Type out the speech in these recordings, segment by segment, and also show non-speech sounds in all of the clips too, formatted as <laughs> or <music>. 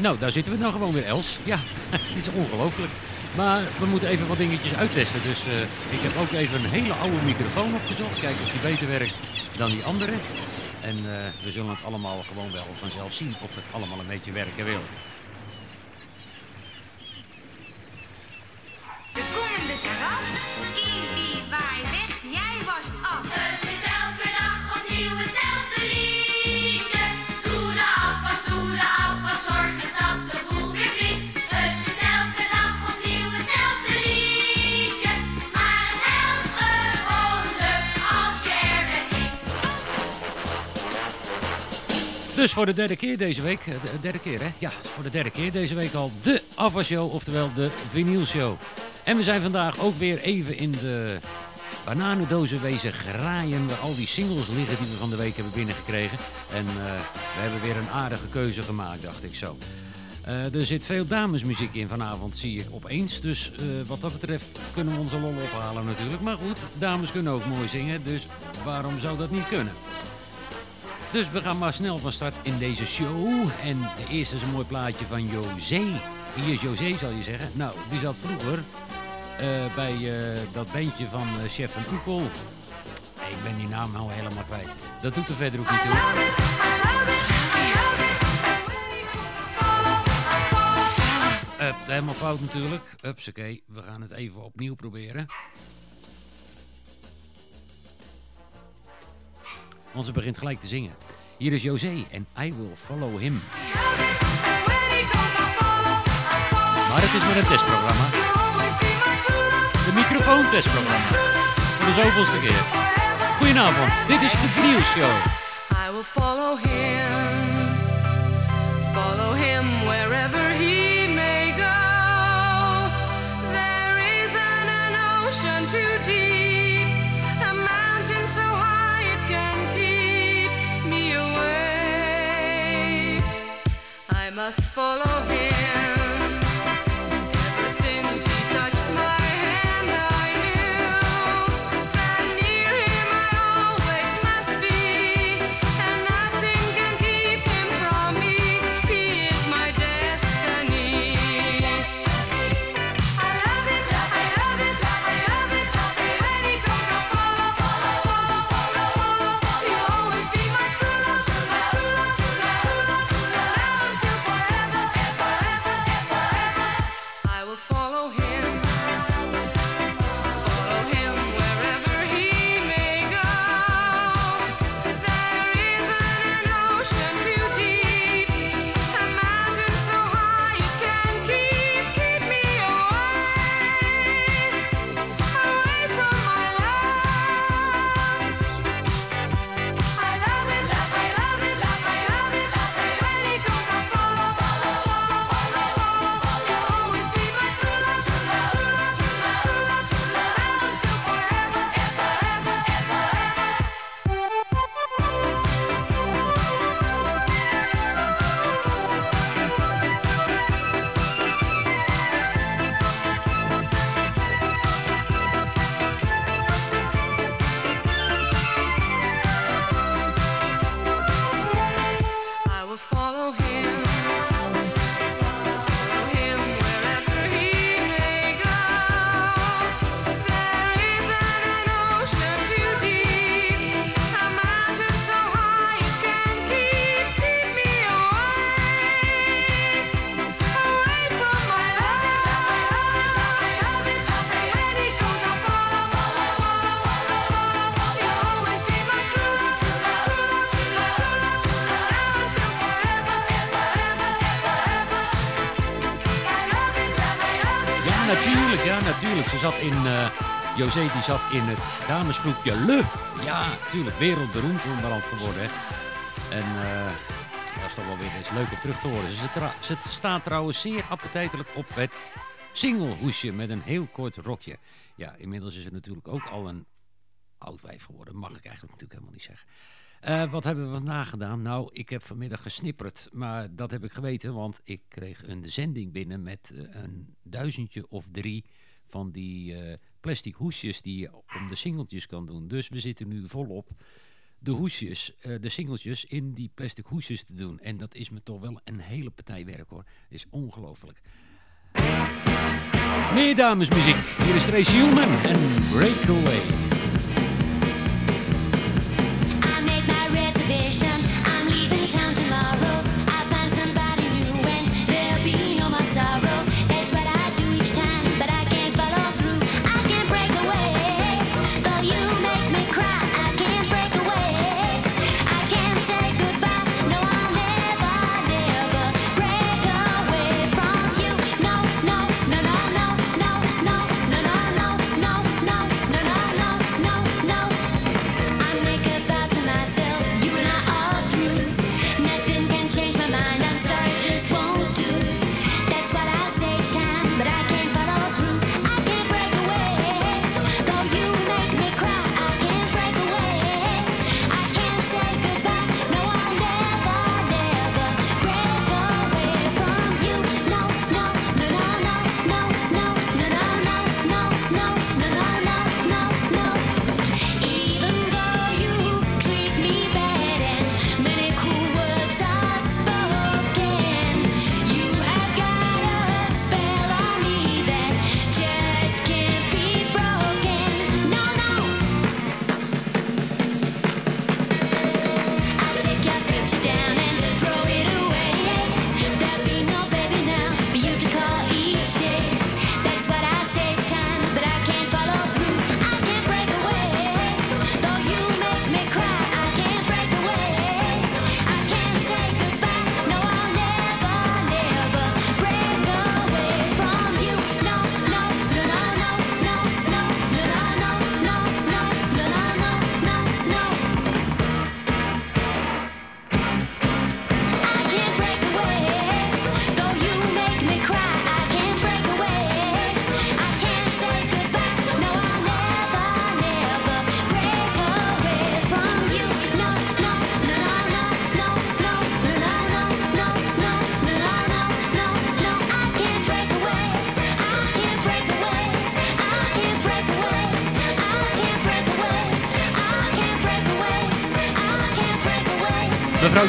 Nou, daar zitten we nou gewoon weer, Els. Ja, <laughs> het is ongelooflijk. Maar we moeten even wat dingetjes uittesten. Dus eh, ik heb ook even een hele oude microfoon opgezocht. Kijken of die beter werkt dan die andere. En eh, we zullen het allemaal gewoon wel vanzelf zien of het allemaal een beetje werken wil. Dus voor de derde keer deze week, eh, de derde keer hè? Ja, voor de derde keer deze week al de Ava Show, oftewel de Vinyl Show. En we zijn vandaag ook weer even in de bananendozen wezen graaien, waar al die singles liggen die we van de week hebben binnengekregen. En eh, we hebben weer een aardige keuze gemaakt, dacht ik zo. Eh, er zit veel damesmuziek in vanavond, zie je opeens. Dus wat dat betreft kunnen we onze lol ophalen natuurlijk. Maar goed, dames kunnen ook mooi zingen, dus waarom zou dat niet kunnen? Dus we gaan maar snel van start in deze show. En de eerste is een mooi plaatje van José. Wie is José, zal je zeggen? Nou, die zat vroeger eh, bij eh, dat bandje van eh, Chef van Oekel. Nee, ik ben die naam al helemaal kwijt. Dat doet er verder ook niet toe. Helemaal fout natuurlijk. Ups, oké. We gaan het even opnieuw proberen. Want ze begint gelijk te zingen. Hier is José en I Will Follow Him. Maar het is maar een testprogramma. De microfoontestprogramma. Voor de zoveelste keer. Goedenavond, dit is de Vinyl Show. I will follow him, follow him wherever he may go. There isn't an ocean too deep, a mountain so high must follow him. Zat in, eh José die zat in het damesgroepje Luf. Ja, natuurlijk, wereldberoemd onderhand geworden. En eh, dat is toch wel weer eens leuk om terug te horen. Ze, ze staat trouwens zeer appetijtelijk op het singlehoesje met een heel kort rokje. Ja, inmiddels is het natuurlijk ook al een oud wijf geworden. Mag ik eigenlijk natuurlijk helemaal niet zeggen. Eh, wat hebben we vandaag gedaan? Nou, ik heb vanmiddag gesnipperd, maar dat heb ik geweten, want ik kreeg een zending binnen met een duizendje of drie van die eh, plastic hoesjes die je om de singeltjes kan doen. Dus we zitten nu volop de hoesjes, eh, de singeltjes in die plastic hoesjes te doen. En dat is me toch wel een hele partij werk hoor. Dat is ongelooflijk. Meer damesmuziek. Hier is Tracy Ullman en Breakaway.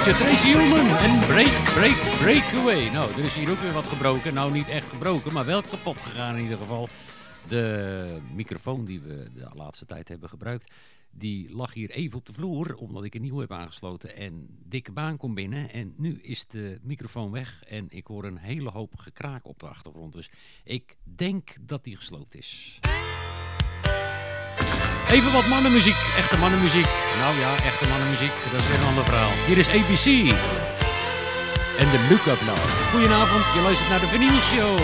Deze Tracy Ullman en Break, Break, Breakaway. Nou, er is hier ook weer wat gebroken. Nou, niet echt gebroken, maar wel kapot gegaan in ieder geval. De microfoon die we de laatste tijd hebben gebruikt, die lag hier even op de vloer, omdat ik een nieuw heb aangesloten. En dikke baan komt binnen en nu is de microfoon weg en ik hoor een hele hoop gekraak op de achtergrond. Dus ik denk dat die gesloopt is. Even wat mannenmuziek, echte mannenmuziek. Nou ja, echte mannenmuziek, dat is weer een ander verhaal. Hier is ABC en de Look Up Love. Goedenavond, je luistert naar de Vinyl Show.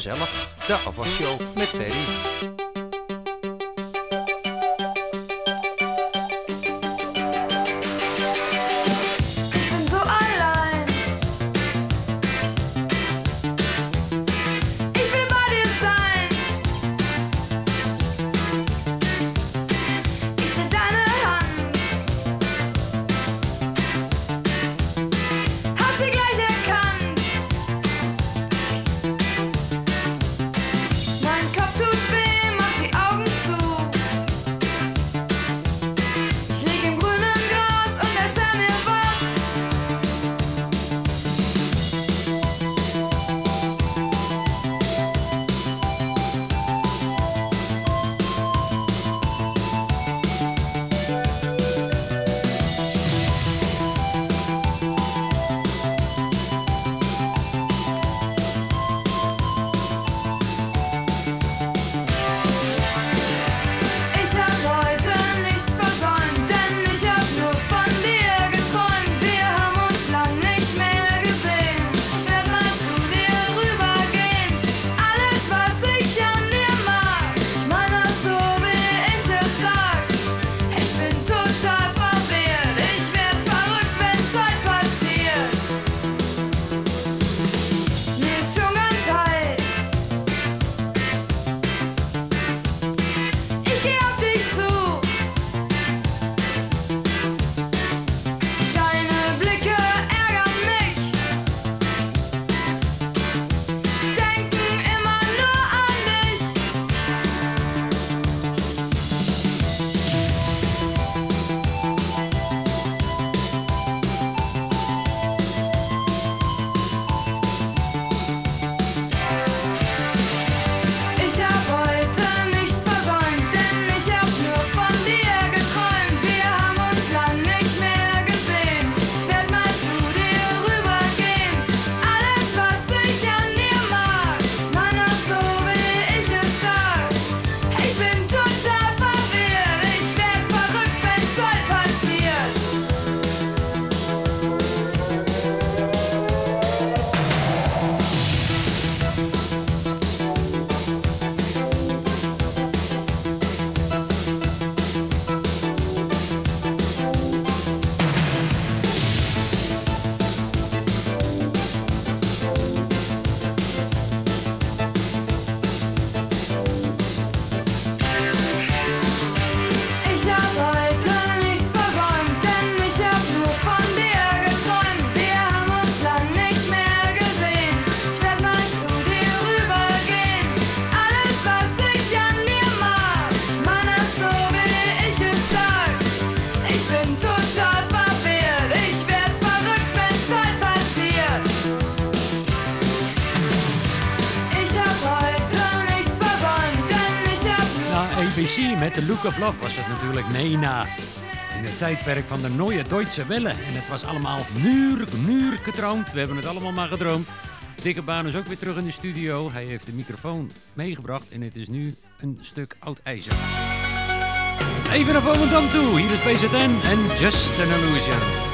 gezellig. De Afwas Show met Ferry. De of was het natuurlijk Nena. In het tijdperk van de nooie Duitse Welle. En het was allemaal muur, muur gedroomd. We hebben het allemaal maar gedroomd. Dikke Baan is ook weer terug in de studio. Hij heeft de microfoon meegebracht en het is nu een stuk oud ijzer. Even naar Volendam toe. Hier is PZN en Just an Illusion.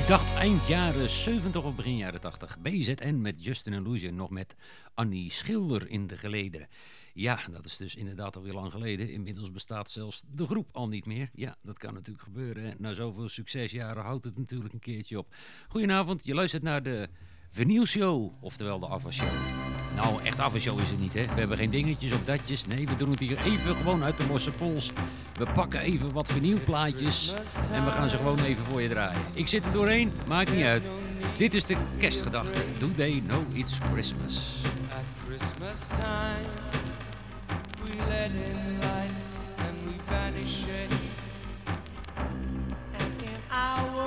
Ik dacht eind jaren 70 of begin jaren 80. BZN met Justin Illusion, nog met Annie Schilder in de gelederen. Ja, dat is dus inderdaad alweer lang geleden. Inmiddels bestaat zelfs de groep al niet meer. Ja, dat kan natuurlijk gebeuren. Na zoveel succesjaren houdt het natuurlijk een keertje op. Goedenavond, je luistert naar de Vinyl oftewel de afwasshow. Nou, echt afwasshow is het niet, hè. We hebben geen dingetjes of datjes. Nee, we doen het hier even gewoon uit de losse pols. We pakken even wat vinylplaatjes en we gaan ze gewoon even voor je draaien. Ik zit er doorheen, maakt niet uit. Dit is de kerstgedachte. Do they know it's Christmas? Christmas time, we let in and we. And in our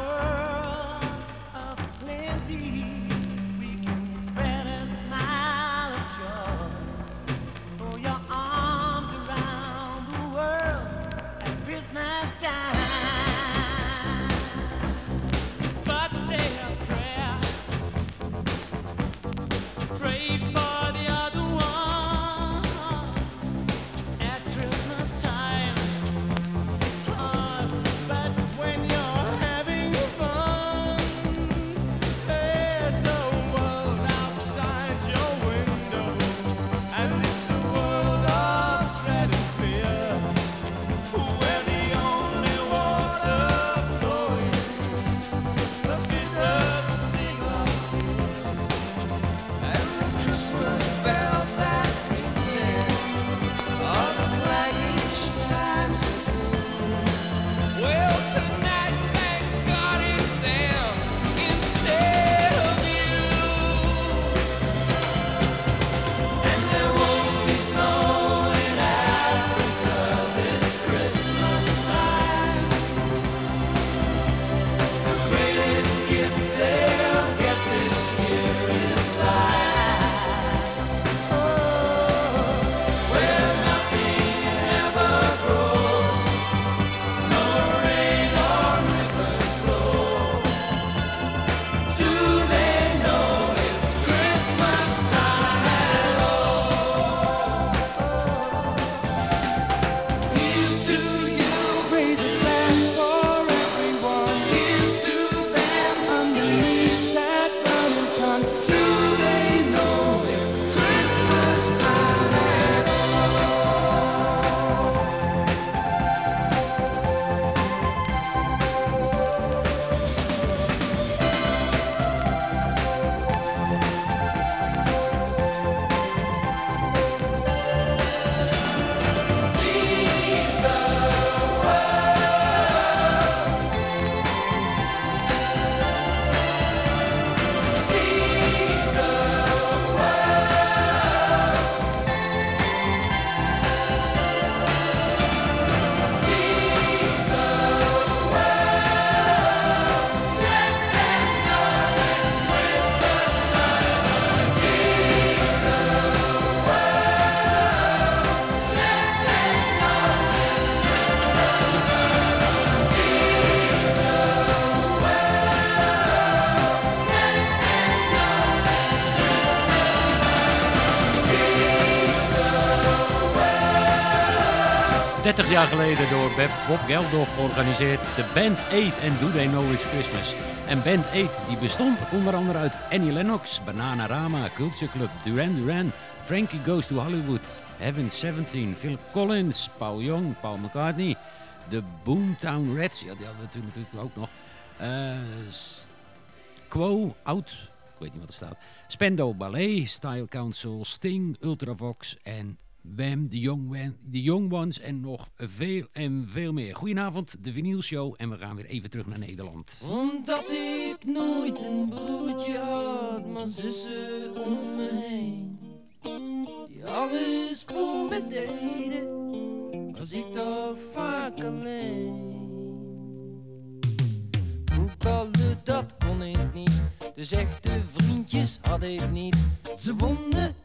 30 jaar geleden door Bob Geldof georganiseerd. De Band 8 en Do They Know It's Christmas. En Band 8 die bestond onder andere uit Annie Lennox, Bananarama, Culture Club, Duran Duran, Frankie Goes to Hollywood, Heaven 17, Phil Collins, Paul Young, Paul McCartney, de Boomtown Reds, ja die hadden natuurlijk ook nog. Eh, Quo, Oud, ik weet niet wat er staat. Spendo Ballet, Style Council, Sting, Ultravox en Wham, de Young, Young Ones en nog veel en veel meer. Goedenavond, de Vinyl Show en we gaan weer even terug naar Nederland. Omdat ik nooit een broertje had, maar zussen om me heen. Die alles voor me deden, was ik toch vaak alleen. Voetballen, dat kon ik niet, dus echte vriendjes had ik niet. Ze wonnen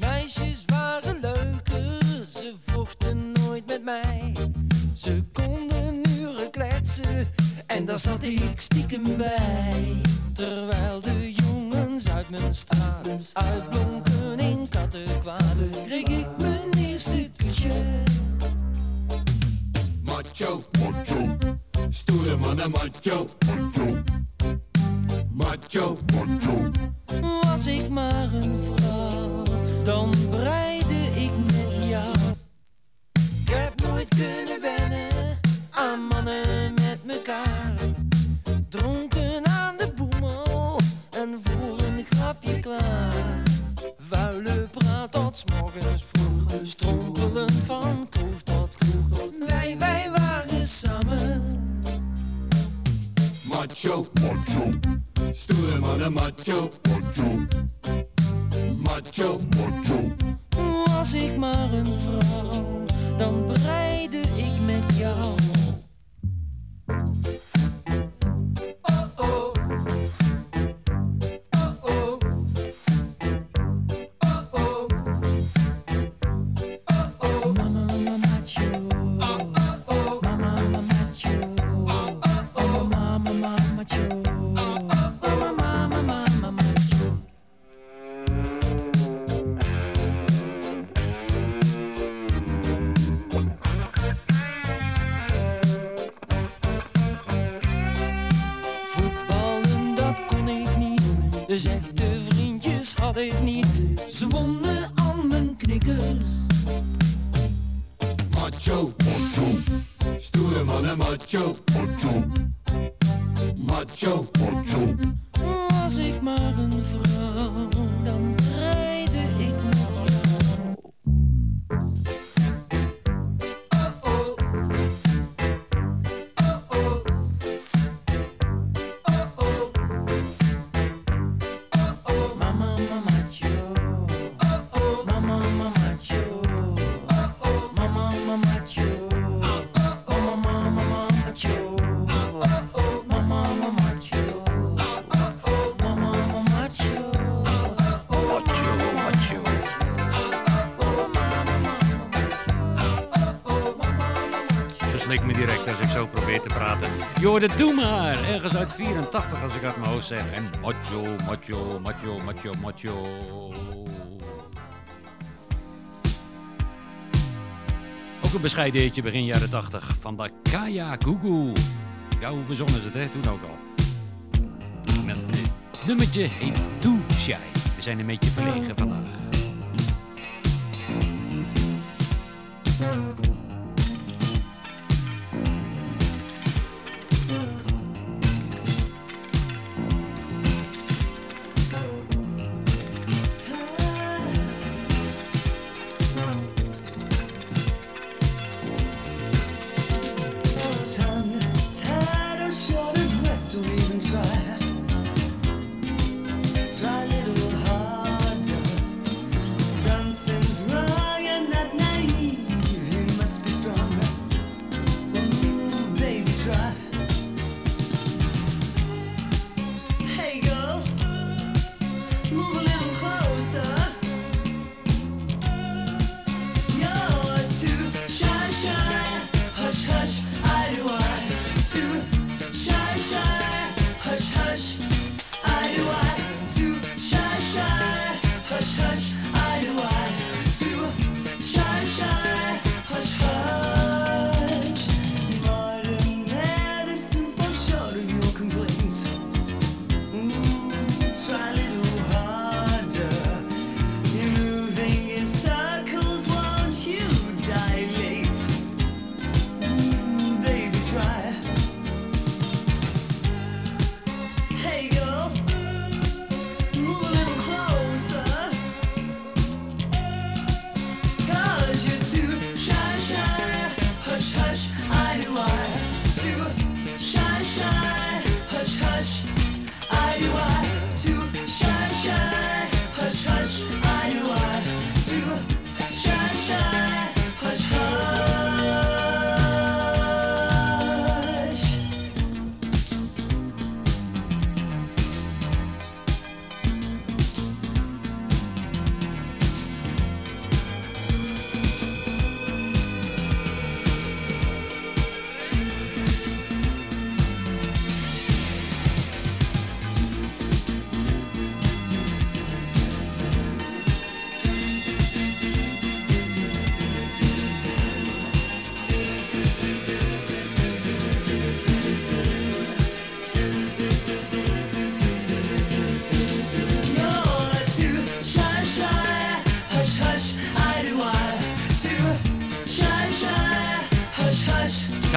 Meisjes waren leuker, ze vochten nooit met mij. Ze konden uren kletsen en daar zat ik stiekem bij. Terwijl de jongens uit mijn straat uitblonken in kattenkwaden, kreeg ik mijn eerste kusje. Macho, macho, stoere mannen macho, macho, macho, macho. hoorde Doe Maar. Ergens uit 84 als ik uit mijn hoofd zeg. En macho, macho, macho, macho, macho. Ook een bescheiden eetje begin jaren 80 van de Kaya Gugu. Ja, hoe verzonnen ze het hè, toen ook al. Het nummertje heet Doe Shy. We zijn een beetje verlegen vandaag.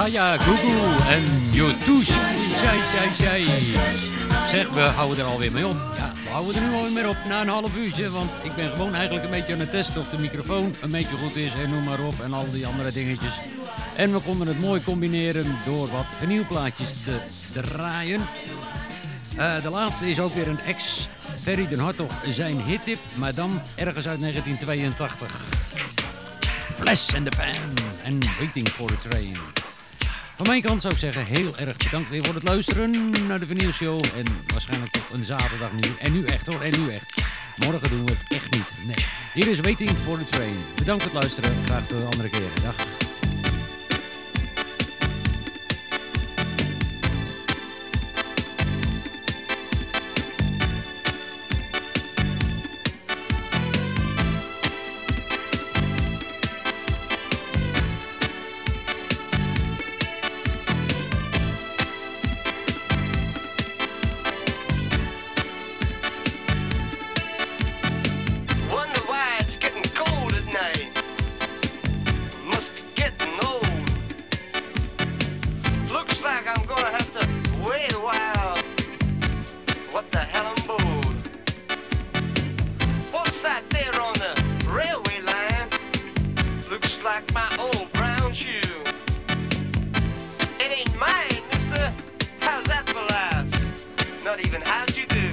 Kaya Gugu en YouTube. Zij, zij, zij. Zeg, we houden er alweer mee op. Ja, we houden er nu alweer op na een half uurtje. Want ik ben gewoon eigenlijk een beetje aan het testen of de microfoon een beetje goed is. En noem maar op. En al die andere dingetjes. En we konden het mooi combineren door wat vinylplaatjes te draaien. Eh, de laatste is ook weer een ex. Ferry den Hartog zijn hittip, maar dan ergens uit 1982. Flash and the Pan en Waiting for the Train. Van mijn kant zou ik zeggen, heel erg bedankt weer voor het luisteren naar de Vinyl. En waarschijnlijk op een zaterdag nu. En nu echt hoor, en nu echt. Morgen doen we het echt niet. Nee. Hier is Waiting for the Train. Bedankt voor het luisteren. Graag tot de andere keer. Dag. You do?